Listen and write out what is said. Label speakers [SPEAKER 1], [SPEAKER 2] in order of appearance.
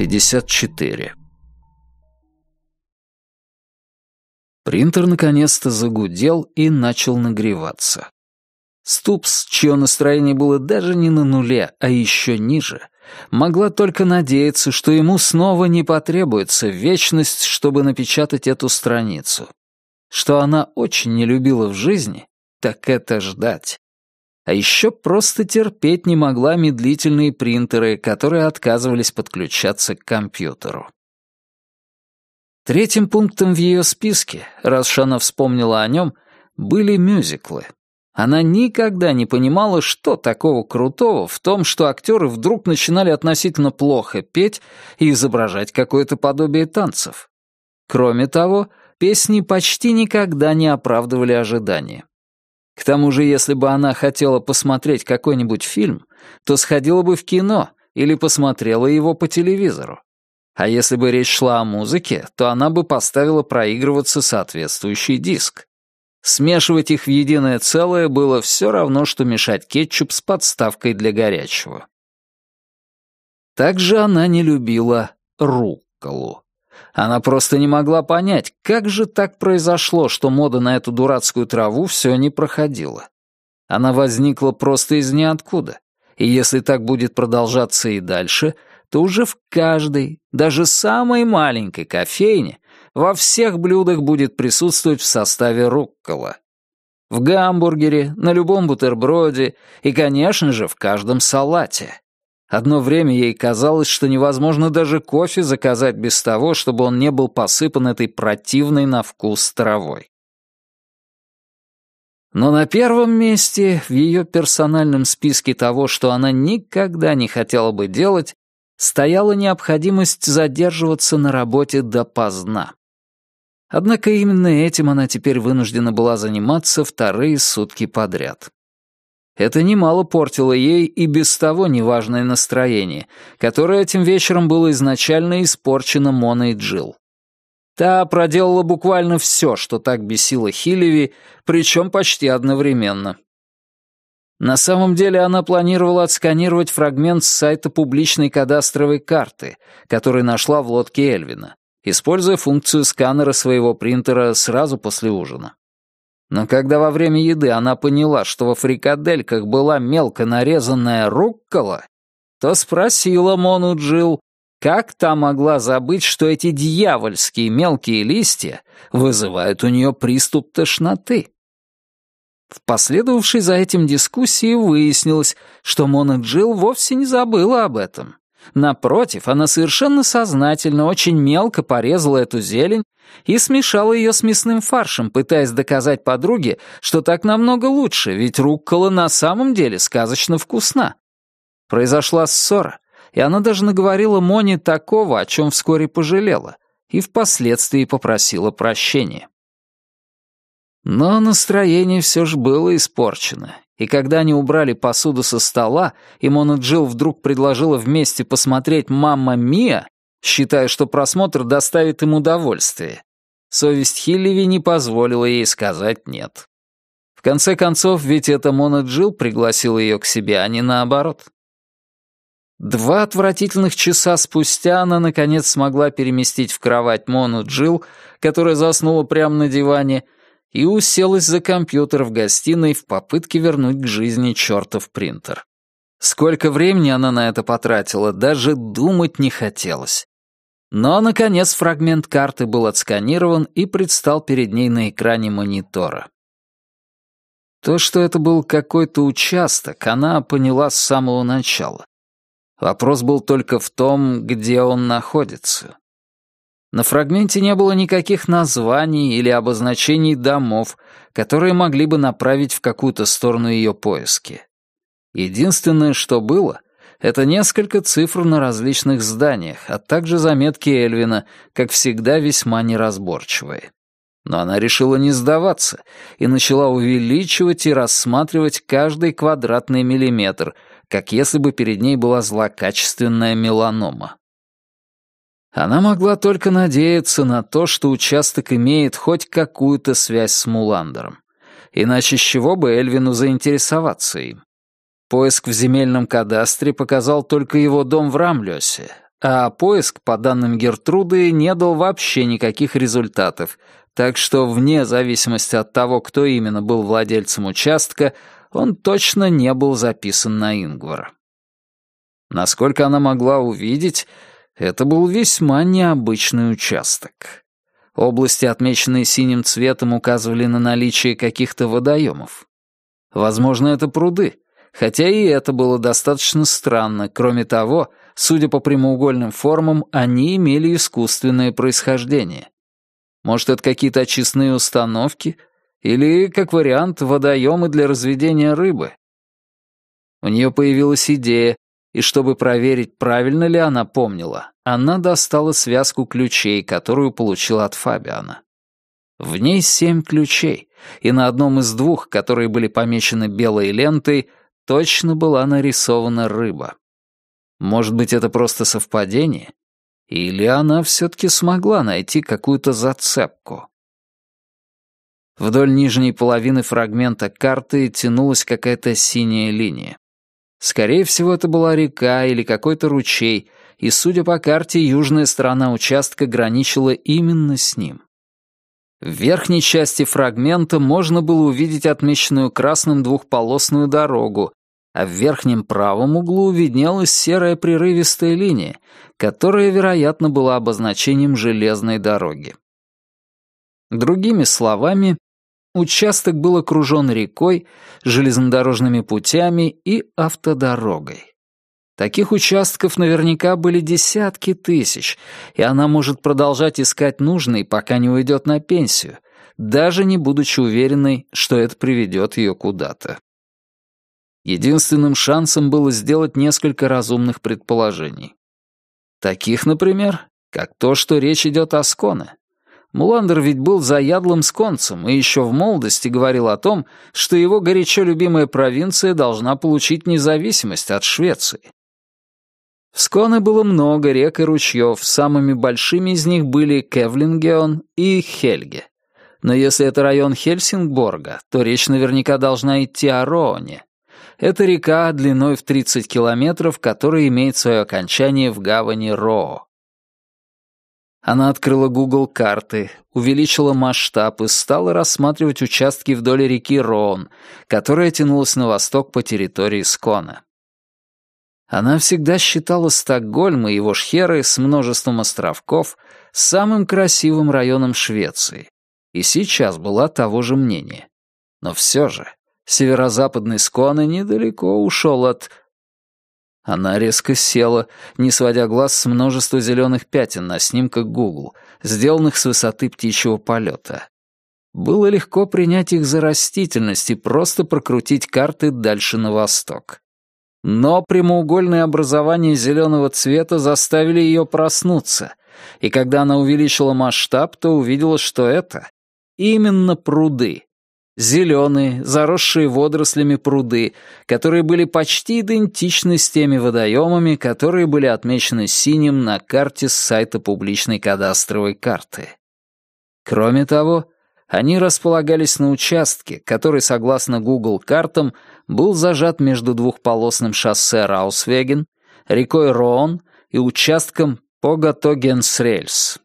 [SPEAKER 1] 54. Принтер наконец-то загудел и начал нагреваться. Ступс, чье настроение было даже не на нуле, а еще ниже, могла только надеяться, что ему снова не потребуется вечность, чтобы напечатать эту страницу. Что она очень не любила в жизни, так это ждать. А еще просто терпеть не могла медлительные принтеры, которые отказывались подключаться к компьютеру. Третьим пунктом в ее списке, раз она вспомнила о нем, были мюзиклы. Она никогда не понимала, что такого крутого в том, что актеры вдруг начинали относительно плохо петь и изображать какое-то подобие танцев. Кроме того, песни почти никогда не оправдывали ожидания. К тому же, если бы она хотела посмотреть какой-нибудь фильм, то сходила бы в кино или посмотрела его по телевизору. А если бы речь шла о музыке, то она бы поставила проигрываться соответствующий диск. Смешивать их в единое целое было все равно, что мешать кетчуп с подставкой для горячего. Также она не любила рукколу. Она просто не могла понять, как же так произошло, что мода на эту дурацкую траву все не проходила. Она возникла просто из ниоткуда. И если так будет продолжаться и дальше, то уже в каждой, даже самой маленькой кофейне во всех блюдах будет присутствовать в составе руккола. В гамбургере, на любом бутерброде и, конечно же, в каждом салате. Одно время ей казалось, что невозможно даже кофе заказать без того, чтобы он не был посыпан этой противной на вкус травой. Но на первом месте в ее персональном списке того, что она никогда не хотела бы делать, стояла необходимость задерживаться на работе допоздна. Однако именно этим она теперь вынуждена была заниматься вторые сутки подряд. Это немало портило ей и без того неважное настроение, которое этим вечером было изначально испорчено Моной Джилл. Та проделала буквально все, что так бесило Хилеви, причем почти одновременно. На самом деле она планировала отсканировать фрагмент с сайта публичной кадастровой карты, который нашла в лодке Эльвина, используя функцию сканера своего принтера сразу после ужина. Но когда во время еды она поняла, что во фрикадельках была мелко нарезанная руккола, то спросила Мону Джилл, как та могла забыть, что эти дьявольские мелкие листья вызывают у нее приступ тошноты? В последовавшей за этим дискуссии выяснилось, что Мона Джилл вовсе не забыла об этом. Напротив, она совершенно сознательно очень мелко порезала эту зелень и смешала ее с мясным фаршем, пытаясь доказать подруге, что так намного лучше, ведь руккола на самом деле сказочно вкусна. Произошла ссора, и она даже наговорила Моне такого, о чем вскоре пожалела, и впоследствии попросила прощения. Но настроение все же было испорчено, и когда они убрали посуду со стола, и Мона Джилл вдруг предложила вместе посмотреть «Мамма Мия», считая, что просмотр доставит им удовольствие, совесть Хилливи не позволила ей сказать «нет». В конце концов, ведь это Мона Джилл пригласила ее к себе, а не наоборот. Два отвратительных часа спустя она, наконец, смогла переместить в кровать Мону Джилл, которая заснула прямо на диване, — и уселась за компьютер в гостиной в попытке вернуть к жизни чертов принтер. Сколько времени она на это потратила, даже думать не хотелось. Но, наконец, фрагмент карты был отсканирован и предстал перед ней на экране монитора. То, что это был какой-то участок, она поняла с самого начала. Вопрос был только в том, где он находится. На фрагменте не было никаких названий или обозначений домов, которые могли бы направить в какую-то сторону ее поиски. Единственное, что было, это несколько цифр на различных зданиях, а также заметки Эльвина, как всегда весьма неразборчивые. Но она решила не сдаваться и начала увеличивать и рассматривать каждый квадратный миллиметр, как если бы перед ней была злокачественная меланома. Она могла только надеяться на то, что участок имеет хоть какую-то связь с Муландером. Иначе с чего бы Эльвину заинтересоваться им? Поиск в земельном кадастре показал только его дом в Рамлёсе, а поиск, по данным Гертруды, не дал вообще никаких результатов, так что вне зависимости от того, кто именно был владельцем участка, он точно не был записан на Ингвара. Насколько она могла увидеть, это был весьма необычный участок. Области, отмеченные синим цветом, указывали на наличие каких-то водоемов. Возможно, это пруды, хотя и это было достаточно странно. Кроме того, судя по прямоугольным формам, они имели искусственное происхождение. Может, это какие-то очистные установки? Или, как вариант, водоемы для разведения рыбы? У нее появилась идея, и чтобы проверить, правильно ли она помнила, она достала связку ключей, которую получила от Фабиана. В ней семь ключей, и на одном из двух, которые были помечены белой лентой, точно была нарисована рыба. Может быть, это просто совпадение? Или она все-таки смогла найти какую-то зацепку? Вдоль нижней половины фрагмента карты тянулась какая-то синяя линия. Скорее всего, это была река или какой-то ручей, и, судя по карте, южная сторона участка граничила именно с ним. В верхней части фрагмента можно было увидеть отмеченную красным двухполосную дорогу, а в верхнем правом углу виднелась серая прерывистая линия, которая, вероятно, была обозначением железной дороги. Другими словами, Участок был окружен рекой, железнодорожными путями и автодорогой. Таких участков наверняка были десятки тысяч, и она может продолжать искать нужный, пока не уйдет на пенсию, даже не будучи уверенной, что это приведет ее куда-то. Единственным шансом было сделать несколько разумных предположений. Таких, например, как то, что речь идет о Сконе. Муландер ведь был заядлым сконцем и еще в молодости говорил о том, что его горячо любимая провинция должна получить независимость от Швеции. В Сконе было много рек и ручьев, самыми большими из них были Кевлингеон и Хельге. Но если это район Хельсингборга, то речь наверняка должна идти о Рооне. Это река длиной в 30 километров, которая имеет свое окончание в гавани Роо. Она открыла Google карты, увеличила масштаб и стала рассматривать участки вдоль реки Роун, которая тянулась на восток по территории Скона. Она всегда считала Стокгольм и его шхеры с множеством островков самым красивым районом Швеции, и сейчас была того же мнения. Но все же, северо-западный Сконе недалеко ушел от она резко села, не сводя глаз с множества зеленых пятен на снимках Google, сделанных с высоты птичьего полета. Было легко принять их за растительность и просто прокрутить карты дальше на восток. Но прямоугольные образования зеленого цвета заставили ее проснуться, и когда она увеличила масштаб, то увидела, что это именно пруды, Зеленые, заросшие водорослями пруды, которые были почти идентичны с теми водоемами, которые были отмечены синим на карте с сайта публичной кадастровой карты. Кроме того, они располагались на участке, который, согласно Google картам, был зажат между двухполосным шоссе Раусвеген, рекой Роон и участком Погатогенсрельс.